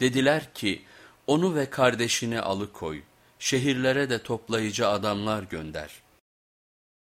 Dediler ki onu ve kardeşini alıkoy, şehirlere de toplayıcı adamlar gönder.''